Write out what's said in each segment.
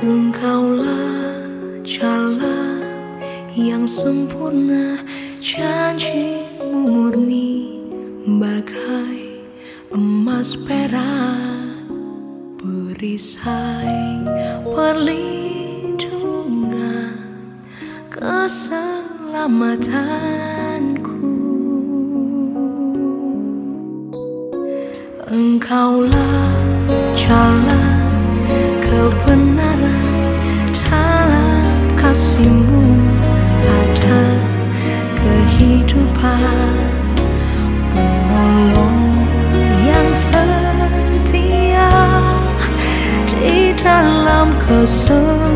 Engkaulah jalan yang sempurna Janjimu murni bagai emas perak Perisai perlindungan keselamatanku. Engkaulah jalan kebenaran dalam kasihmu ada kehidupan. Penolong yang setia di dalam kesesakan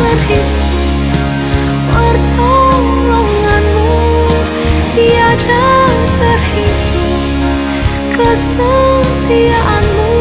terhitung pertolonganmu. Tiada terhitung kesetiaanmu